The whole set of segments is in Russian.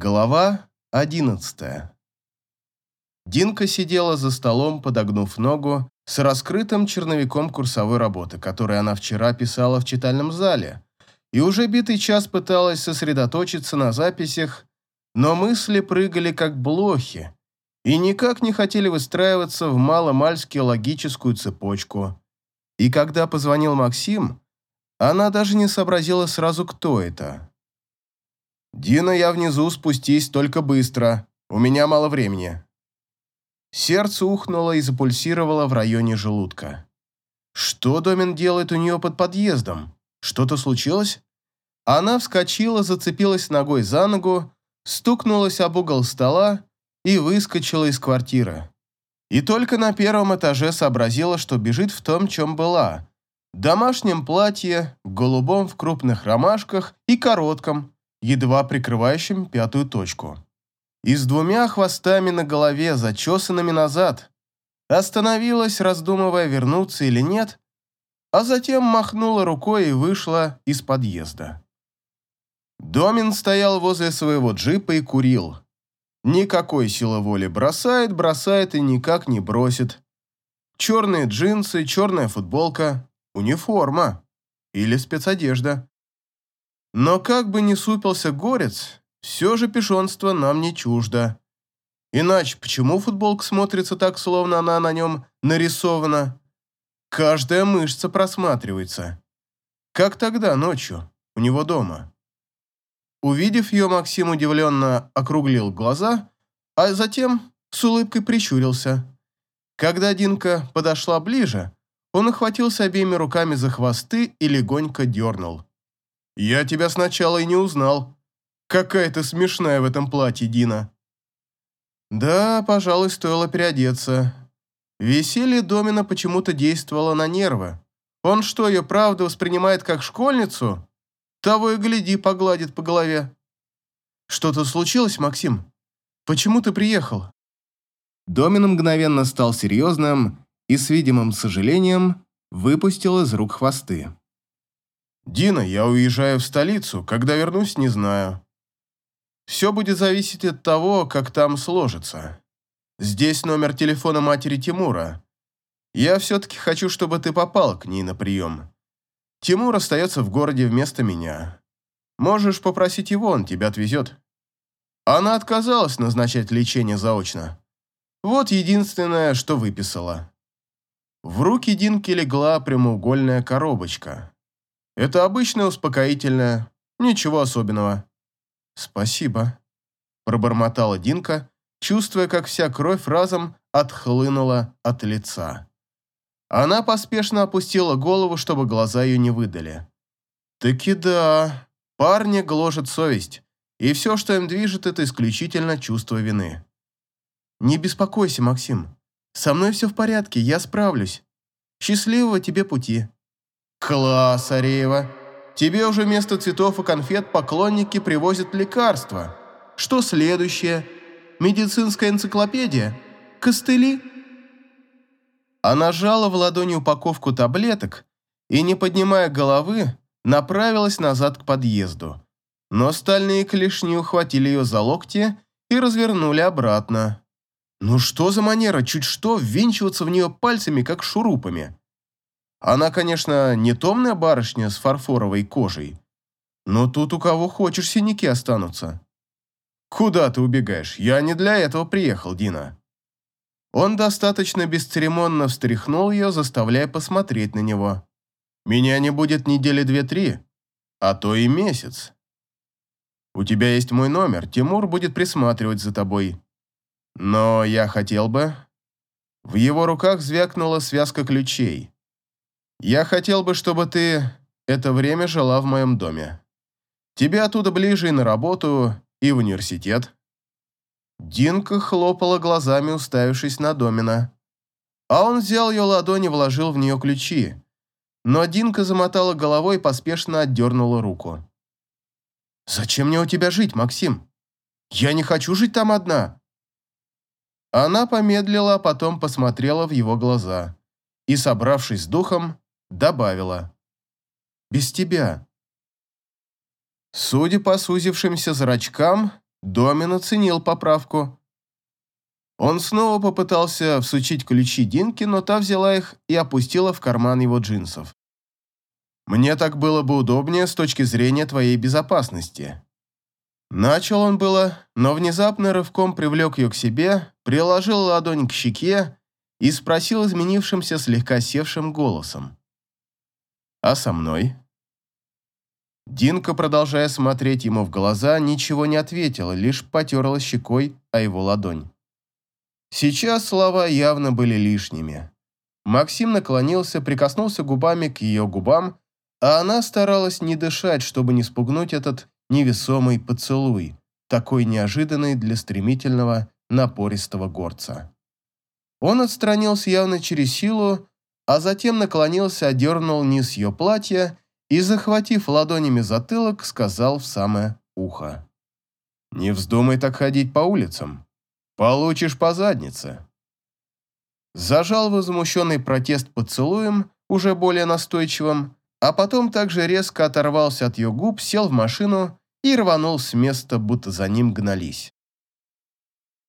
Глава одиннадцатая. Динка сидела за столом, подогнув ногу, с раскрытым черновиком курсовой работы, которую она вчера писала в читальном зале, и уже битый час пыталась сосредоточиться на записях, но мысли прыгали как блохи и никак не хотели выстраиваться в маломальски логическую цепочку. И когда позвонил Максим, она даже не сообразила сразу, кто это. «Дина, я внизу, спустись, только быстро. У меня мало времени». Сердце ухнуло и запульсировало в районе желудка. Что Домин делает у нее под подъездом? Что-то случилось? Она вскочила, зацепилась ногой за ногу, стукнулась об угол стола и выскочила из квартиры. И только на первом этаже сообразила, что бежит в том, чем была. В домашнем платье, голубом в крупных ромашках и коротком, едва прикрывающим пятую точку. И с двумя хвостами на голове, зачесанными назад. Остановилась, раздумывая, вернуться или нет, а затем махнула рукой и вышла из подъезда. Домин стоял возле своего джипа и курил. Никакой силы воли бросает, бросает и никак не бросит. Черные джинсы, черная футболка, униформа или спецодежда. Но как бы ни супился горец, все же пешонство нам не чуждо. Иначе почему футболка смотрится так, словно она на нем нарисована? Каждая мышца просматривается. Как тогда, ночью, у него дома. Увидев ее, Максим удивленно округлил глаза, а затем с улыбкой прищурился. Когда Динка подошла ближе, он охватился обеими руками за хвосты и легонько дернул. «Я тебя сначала и не узнал. Какая ты смешная в этом платье, Дина». Да, пожалуй, стоило переодеться. Веселье Домина почему-то действовало на нервы. Он что, ее правда воспринимает как школьницу? Того и гляди, погладит по голове. Что-то случилось, Максим? Почему ты приехал? Домин мгновенно стал серьезным и с видимым сожалением выпустил из рук хвосты. «Дина, я уезжаю в столицу. Когда вернусь, не знаю. Все будет зависеть от того, как там сложится. Здесь номер телефона матери Тимура. Я все-таки хочу, чтобы ты попал к ней на прием. Тимур остается в городе вместо меня. Можешь попросить его, он тебя отвезет». Она отказалась назначать лечение заочно. Вот единственное, что выписала. В руки Динки легла прямоугольная коробочка. Это обычное успокоительное, ничего особенного. Спасибо, пробормотала Динка, чувствуя, как вся кровь разом отхлынула от лица. Она поспешно опустила голову, чтобы глаза ее не выдали. Таки да, парня гложет совесть, и все, что им движет, это исключительно чувство вины. Не беспокойся, Максим. Со мной все в порядке, я справлюсь. Счастливого тебе пути. «Класс, Ареева! Тебе уже вместо цветов и конфет поклонники привозят лекарства. Что следующее? Медицинская энциклопедия? Костыли?» Она жала в ладони упаковку таблеток и, не поднимая головы, направилась назад к подъезду. Но стальные клешни ухватили ее за локти и развернули обратно. Ну что за манера чуть что ввинчиваться в нее пальцами, как шурупами? Она, конечно, не томная барышня с фарфоровой кожей, но тут у кого хочешь синяки останутся. Куда ты убегаешь? Я не для этого приехал, Дина. Он достаточно бесцеремонно встряхнул ее, заставляя посмотреть на него. Меня не будет недели две-три, а то и месяц. У тебя есть мой номер, Тимур будет присматривать за тобой. Но я хотел бы... В его руках звякнула связка ключей. Я хотел бы, чтобы ты это время жила в моем доме. Тебе оттуда ближе и на работу, и в университет». Динка хлопала глазами, уставившись на Домина. А он взял ее ладонь и вложил в нее ключи. Но Динка замотала головой и поспешно отдернула руку. «Зачем мне у тебя жить, Максим? Я не хочу жить там одна». Она помедлила, а потом посмотрела в его глаза и, собравшись с духом, добавила. «Без тебя». Судя по сузившимся зрачкам, Домин оценил поправку. Он снова попытался всучить ключи Динки, но та взяла их и опустила в карман его джинсов. «Мне так было бы удобнее с точки зрения твоей безопасности». Начал он было, но внезапно рывком привлек ее к себе, приложил ладонь к щеке и спросил изменившимся слегка севшим голосом. «А со мной?» Динка, продолжая смотреть ему в глаза, ничего не ответила, лишь потерла щекой о его ладонь. Сейчас слова явно были лишними. Максим наклонился, прикоснулся губами к ее губам, а она старалась не дышать, чтобы не спугнуть этот невесомый поцелуй, такой неожиданный для стремительного, напористого горца. Он отстранился явно через силу, а затем наклонился, одернул низ ее платья и, захватив ладонями затылок, сказал в самое ухо. «Не вздумай так ходить по улицам. Получишь по заднице». Зажал возмущенный протест поцелуем, уже более настойчивым, а потом также резко оторвался от ее губ, сел в машину и рванул с места, будто за ним гнались.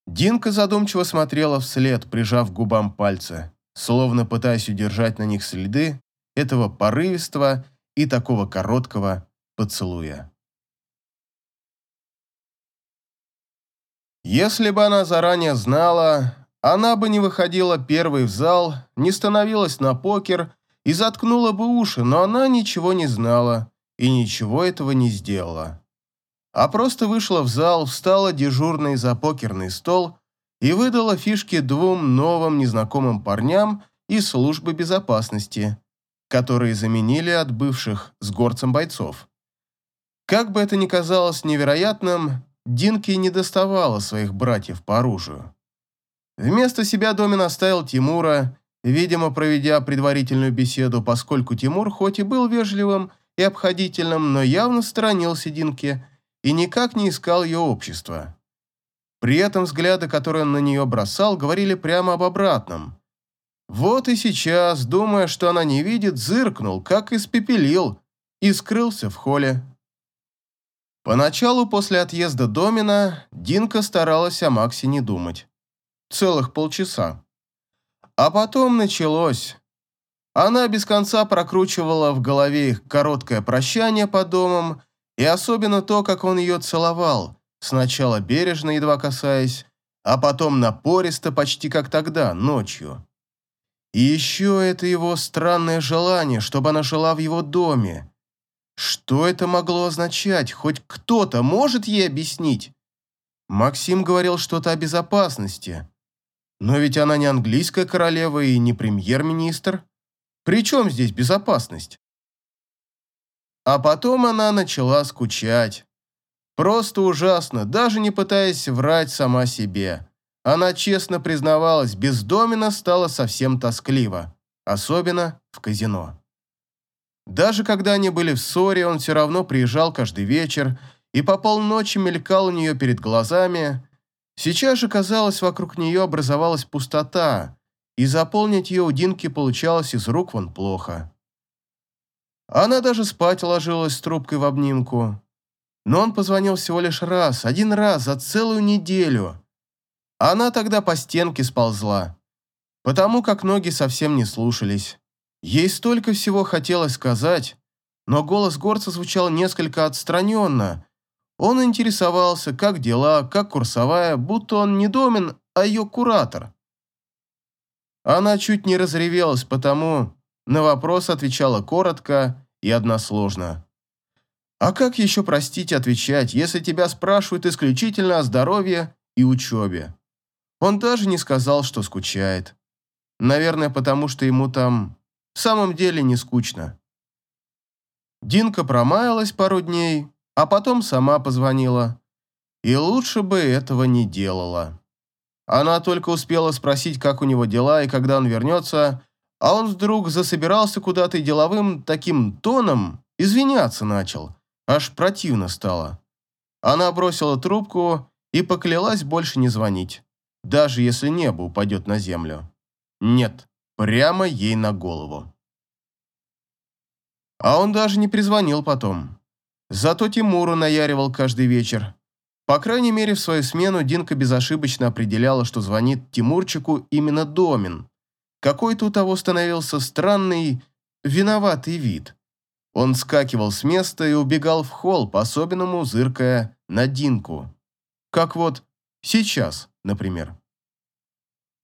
Динка задумчиво смотрела вслед, прижав к губам пальцы, словно пытаясь удержать на них следы этого порывистого и такого короткого поцелуя. Если бы она заранее знала, она бы не выходила первой в зал, не становилась на покер и заткнула бы уши, но она ничего не знала и ничего этого не сделала. А просто вышла в зал, встала дежурной за покерный стол и выдала фишки двум новым незнакомым парням из службы безопасности, которые заменили от бывших с горцем бойцов. Как бы это ни казалось невероятным, Динки не доставала своих братьев по оружию. Вместо себя Домин оставил Тимура, видимо, проведя предварительную беседу, поскольку Тимур хоть и был вежливым и обходительным, но явно сторонился Динки и никак не искал ее общества. При этом взгляды, которые он на нее бросал, говорили прямо об обратном. Вот и сейчас, думая, что она не видит, зыркнул, как испепелил, и скрылся в холле. Поначалу после отъезда Домина Динка старалась о Максе не думать. Целых полчаса. А потом началось. Она без конца прокручивала в голове их короткое прощание по домам и особенно то, как он ее целовал, сначала бережно, едва касаясь, а потом напористо, почти как тогда, ночью. И еще это его странное желание, чтобы она жила в его доме. Что это могло означать? Хоть кто-то может ей объяснить? Максим говорил что-то о безопасности. Но ведь она не английская королева и не премьер-министр. При чем здесь безопасность? А потом она начала скучать. Просто ужасно, даже не пытаясь врать сама себе. Она честно признавалась, без Домина стало совсем тоскливо, особенно в казино. Даже когда они были в ссоре, он все равно приезжал каждый вечер и по полночи мелькал у нее перед глазами. Сейчас же, казалось, вокруг нее образовалась пустота, и заполнить ее у Динки получалось из рук вон плохо. Она даже спать ложилась с трубкой в обнимку. Но он позвонил всего лишь раз, один раз за целую неделю. Она тогда по стенке сползла, потому как ноги совсем не слушались. Ей столько всего хотелось сказать, но голос горца звучал несколько отстраненно. Он интересовался, как дела, как курсовая, будто он не Домин, а ее куратор. Она чуть не разревелась, потому на вопрос отвечала коротко и односложно. А как еще, простить отвечать, если тебя спрашивают исключительно о здоровье и учебе? Он даже не сказал, что скучает. Наверное, потому что ему там в самом деле не скучно. Динка промаялась пару дней, а потом сама позвонила. И лучше бы этого не делала. Она только успела спросить, как у него дела и когда он вернется, а он вдруг засобирался куда-то и деловым таким тоном извиняться начал. Аж противно стало. Она бросила трубку и поклялась больше не звонить даже если небо упадет на землю. Нет, прямо ей на голову. А он даже не призвонил потом. Зато Тимуру наяривал каждый вечер. По крайней мере, в свою смену Динка безошибочно определяла, что звонит Тимурчику именно Домин. Какой-то у того становился странный, виноватый вид. Он скакивал с места и убегал в холл, по-особенному зыркая на Динку. Как вот сейчас, например.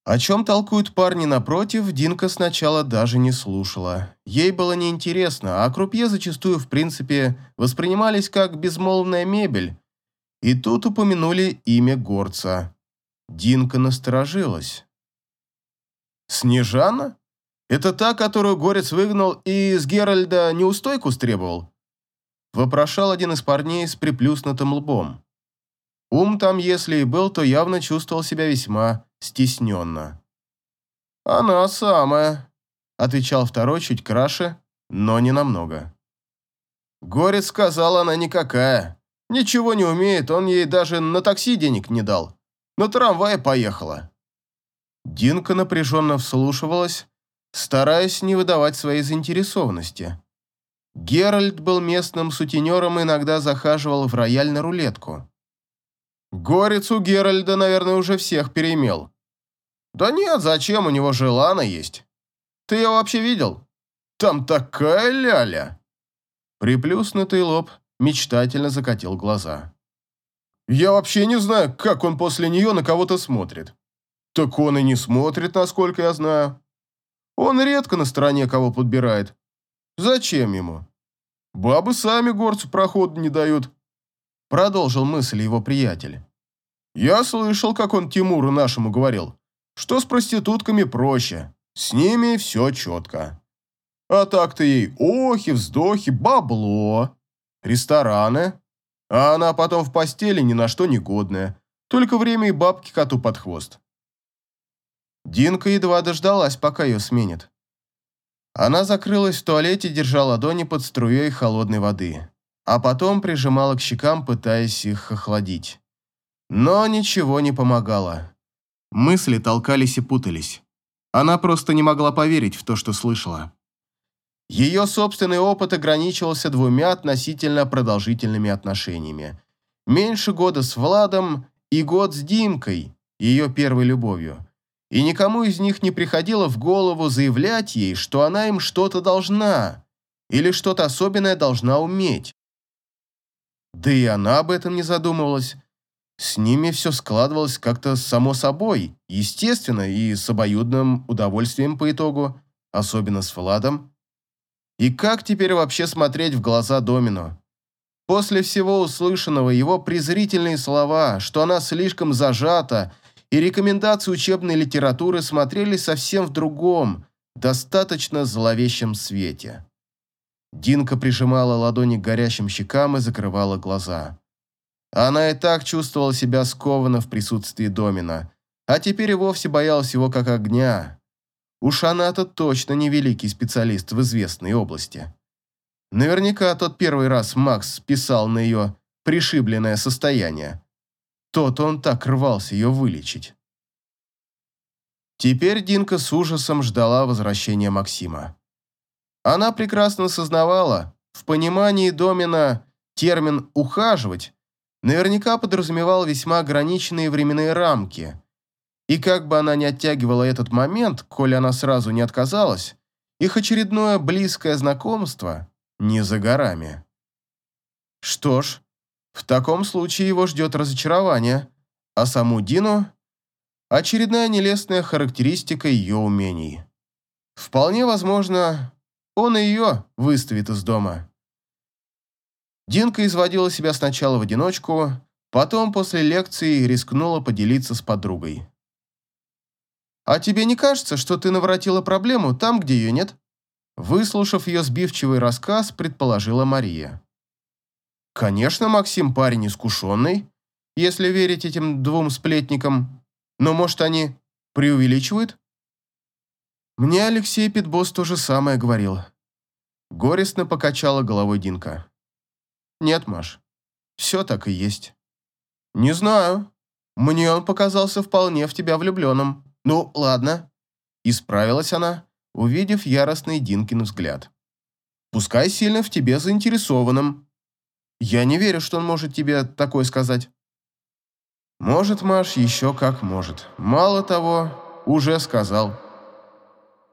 О чем толкуют парни напротив, Динка сначала даже не слушала. Ей было неинтересно, а крупье зачастую, в принципе, воспринимались как безмолвная мебель. И тут упомянули имя горца. Динка насторожилась. «Снежана? Это та, которую горец выгнал и из Геральда неустойку стребовал?» Вопрошал один из парней с приплюснутым лбом. Ум там, если и был, то явно чувствовал себя весьма стесненно. «Она самая», — отвечал второй чуть краше, но не намного. Горец сказал, она никакая. Ничего не умеет, он ей даже на такси денег не дал. На трамвае поехала. Динка напряженно вслушивалась, стараясь не выдавать своей заинтересованности. Геральт был местным сутенером и иногда захаживал в рояль на рулетку. Горец у Геральда, наверное, уже всех переимел. Да нет, зачем, у него же Лана есть. Ты ее вообще видел? Там такая ляля. Приплюснутый лоб мечтательно закатил глаза. Я вообще не знаю, как он после нее на кого-то смотрит. Так он и не смотрит, насколько я знаю. Он редко на стороне кого подбирает. Зачем ему? Бабы сами горцу прохода не дают. Продолжил мысль его приятель. Я слышал, как он Тимуру нашему говорил что с проститутками проще, с ними все четко. А так-то ей охи, вздохи, бабло, рестораны, а она потом в постели ни на что не годная, только время и бабки коту под хвост. Динка едва дождалась, пока ее сменят. Она закрылась в туалете, держа ладони под струей холодной воды, а потом прижимала к щекам, пытаясь их охладить. Но ничего не помогало. Мысли толкались и путались. Она просто не могла поверить в то, что слышала. Ее собственный опыт ограничивался двумя относительно продолжительными отношениями. Меньше года с Владом и год с Димкой, ее первой любовью. И никому из них не приходило в голову заявлять ей, что она им что-то должна или что-то особенное должна уметь. Да и она об этом не задумывалась, с ними все складывалось как-то само собой, естественно и с обоюдным удовольствием по итогу, особенно с Владом. И как теперь вообще смотреть в глаза Домину? После всего услышанного его презрительные слова, что она слишком зажата, и рекомендации учебной литературы смотрели совсем в другом, достаточно зловещем свете. Динка прижимала ладони к горящим щекам и закрывала глаза. Она и так чувствовала себя скованно в присутствии Домина, а теперь и вовсе боялась его как огня. Уж она-то точно не великий специалист в известной области. Наверняка тот первый раз Макс писал на ее пришибленное состояние. Тот он так рвался ее вылечить. Теперь Динка с ужасом ждала возвращения Максима. Она прекрасно сознавала, в понимании Домина термин «ухаживать» наверняка подразумевал весьма ограниченные временные рамки. И как бы она ни оттягивала этот момент, коли она сразу не отказалась, их очередное близкое знакомство не за горами. Что ж, в таком случае его ждет разочарование, а саму Дину – очередная нелестная характеристика ее умений. Вполне возможно, он и ее выставит из дома. Динка изводила себя сначала в одиночку, потом после лекции рискнула поделиться с подругой. «А тебе не кажется, что ты наворотила проблему там, где ее нет?» Выслушав ее сбивчивый рассказ, предположила Мария. «Конечно, Максим парень искушенный, если верить этим двум сплетникам, но, может, они преувеличивают?» Мне Алексей Питбос то же самое говорил. Горестно покачала головой Динка. Нет, Маш, все так и есть. Не знаю. Мне он показался вполне в тебя влюбленным. Ну, ладно. Исправилась она, увидев яростный Динкин взгляд. Пускай сильно в тебе заинтересованным. Я не верю, что он может тебе такое сказать. Может, Маш, еще как может. Мало того, уже сказал.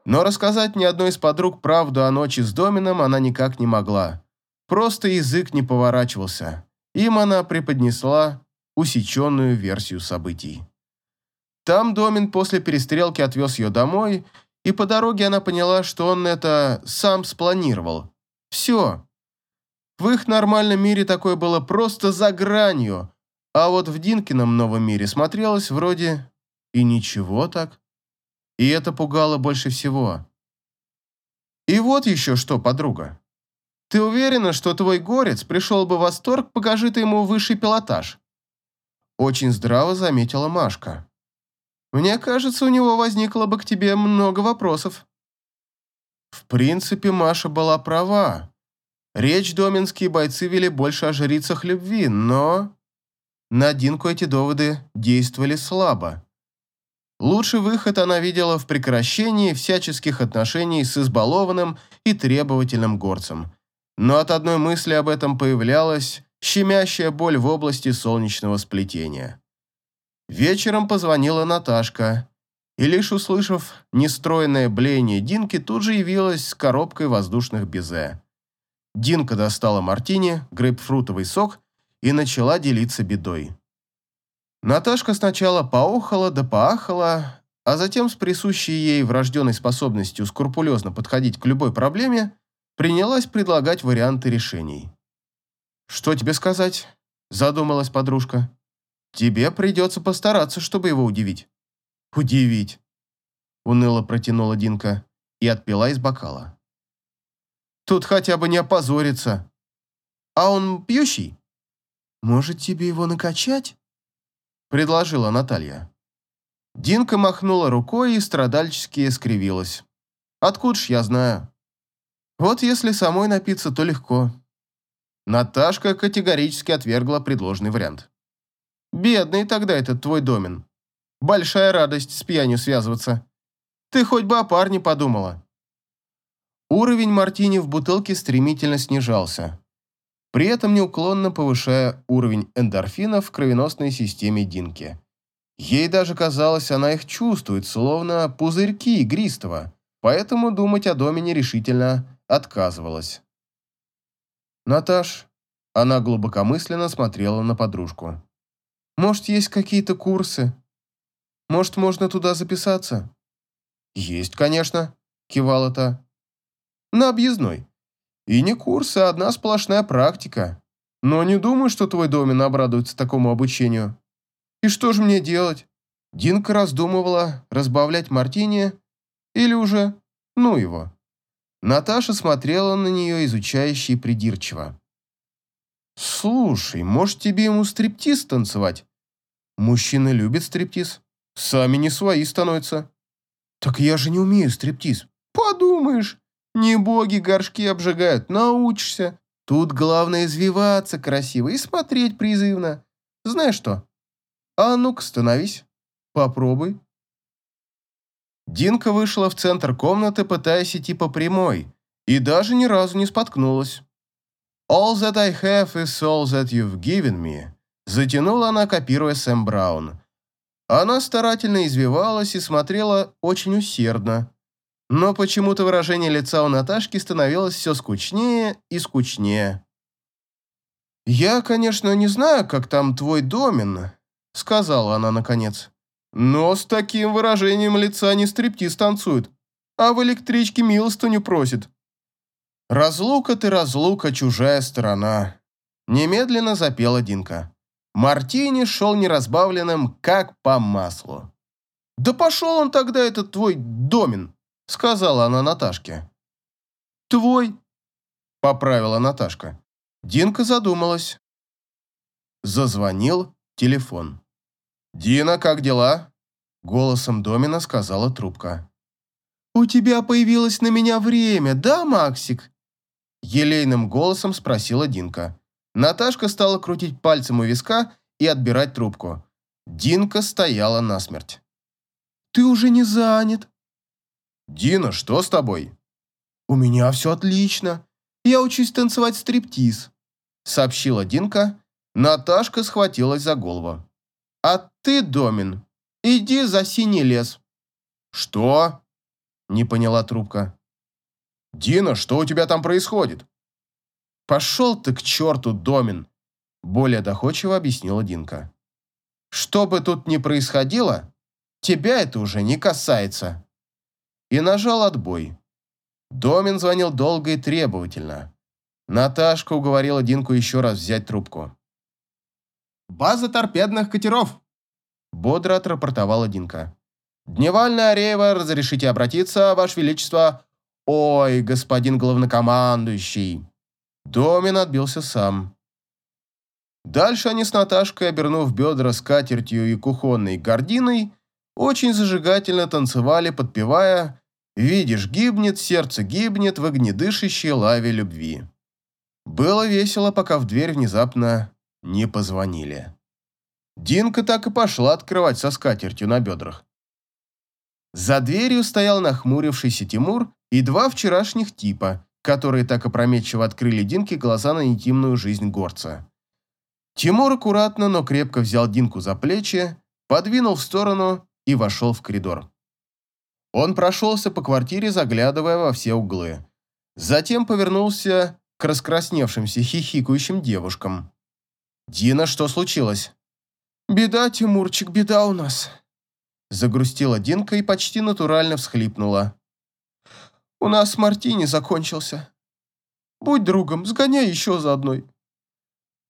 Но рассказать ни одной из подруг правду о ночи с Домином она никак не могла. Просто язык не поворачивался. Им она преподнесла усеченную версию событий. Там Домин после перестрелки отвез ее домой, и по дороге она поняла, что он это сам спланировал. Все. В их нормальном мире такое было просто за гранью, а вот в Динкином новом мире смотрелось вроде и ничего так. И это пугало больше всего. И вот еще что, подруга. Ты уверена, что твой горец пришел бы в восторг, покажи ты ему высший пилотаж? Очень здраво заметила Машка. Мне кажется, у него возникло бы к тебе много вопросов. В принципе, Маша была права. Речь доменские бойцы вели больше о жрицах любви, но... На Динку эти доводы действовали слабо. Лучший выход она видела в прекращении всяческих отношений с избалованным и требовательным горцем. Но от одной мысли об этом появлялась щемящая боль в области солнечного сплетения. Вечером позвонила Наташка, и лишь услышав нестроенное блеяние Динки, тут же явилась с коробкой воздушных безе. Динка достала мартини, грейпфрутовый сок и начала делиться бедой. Наташка сначала поохала да поахала, а затем с присущей ей врожденной способностью скрупулезно подходить к любой проблеме, принялась предлагать варианты решений. «Что тебе сказать?» – задумалась подружка. «Тебе придется постараться, чтобы его удивить». «Удивить?» – уныло протянула Динка и отпила из бокала. «Тут хотя бы не опозориться. А он пьющий?» «Может, тебе его накачать?» – предложила Наталья. Динка махнула рукой и страдальчески скривилась. «Откуда ж я знаю?» «Вот если самой напиться, то легко». Наташка категорически отвергла предложенный вариант. «Бедный тогда этот твой домен. Большая радость с пьянью связываться. Ты хоть бы о парне подумала». Уровень мартини в бутылке стремительно снижался при этом неуклонно повышая уровень эндорфинов в кровеносной системе Динки. Ей даже казалось, она их чувствует, словно пузырьки игристого, поэтому думать о доме нерешительно отказывалась. «Наташ», — она глубокомысленно смотрела на подружку, «может, есть какие-то курсы? Может, можно туда записаться?» «Есть, конечно», — кивала та. «На объездной. И не курсы, а одна сплошная практика. Но не думаю, что твой домен обрадуется такому обучению. И что же мне делать? Динка раздумывала, разбавлять мартини или уже, ну его. Наташа смотрела на нее изучающе и придирчиво. «Слушай, может, тебе ему стриптиз танцевать? Мужчины любят стриптиз. Сами не свои становятся». «Так я же не умею стриптиз». «Подумаешь, не боги горшки обжигают, научишься. Тут главное извиваться красиво и смотреть призывно. Знаешь что? А ну-ка, становись. Попробуй. Динка вышла в центр комнаты, пытаясь идти по прямой, и даже ни разу не споткнулась. «All that I have is all that you've given me», затянула она, копируя Сэм Браун. Она старательно извивалась и смотрела очень усердно, но почему-то выражение лица у Наташки становилось все скучнее и скучнее. «Я, конечно, не знаю, как там твой домен», — сказала она наконец. «Но с таким выражением лица не стриптиз танцует, а в электричке милостыню просит». «Разлука ты, разлука, чужая сторона», — немедленно запела Динка. Мартини шел неразбавленным, как по маслу. «Да пошел он тогда, этот твой домен!» — сказала она Наташке. «Твой», — поправила Наташка. Динка задумалась. Зазвонил телефон. «Дина, как дела?» — голосом Домина сказала трубка. «У тебя появилось на меня время, да, Максик?» Елейным голосом спросила Динка. Наташка стала крутить пальцем у виска и отбирать трубку. Динка стояла насмерть. «Ты уже не занят?» «Дина, что с тобой?» «У меня все отлично. Я учусь танцевать стриптиз», — сообщила Динка. Наташка схватилась за голову. А ты, Домин, иди за синий лес». «Что?» – не поняла трубка. «Дина, что у тебя там происходит?» «Пошел ты к черту, Домин!» – более доходчиво объяснила Динка. «Что бы тут ни происходило, тебя это уже не касается». И нажал отбой. Домин звонил долго и требовательно. Наташка уговорила Динку еще раз взять трубку. «База торпедных катеров!» Бодро отрапортовала Динка. «Дневальная Ареева, разрешите обратиться, Ваше Величество?» «Ой, господин главнокомандующий!» Домин отбился сам. Дальше они с Наташкой, обернув бедра скатертью и кухонной гординой, очень зажигательно танцевали, подпевая «Видишь, гибнет, сердце гибнет в огнедышащей лаве любви». Было весело, пока в дверь внезапно не позвонили. Динка так и пошла открывать со скатертью на бедрах. За дверью стоял нахмурившийся Тимур и два вчерашних типа, которые так опрометчиво открыли Динке глаза на интимную жизнь горца. Тимур аккуратно, но крепко взял Динку за плечи, подвинул в сторону и вошел в коридор. Он прошелся по квартире, заглядывая во все углы. Затем повернулся к раскрасневшимся хихикающим девушкам. «Дина, что случилось?» «Беда, Тимурчик, беда у нас», – загрустила Динка и почти натурально всхлипнула. «У нас мартини закончился. Будь другом, сгоняй еще за одной».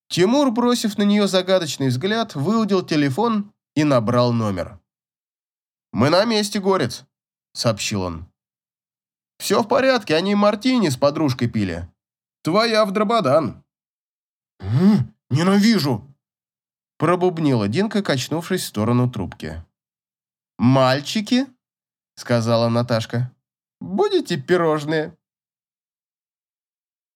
Тимур, бросив на нее загадочный взгляд, выудил телефон и набрал номер. «Мы на месте, Горец», — сообщил он. «Все в порядке, они мартини с подружкой пили. Твоя в дрободан». «Ненавижу!» Пробубнила Динка, качнувшись в сторону трубки. «Мальчики», — сказала Наташка, — «будете пирожные?»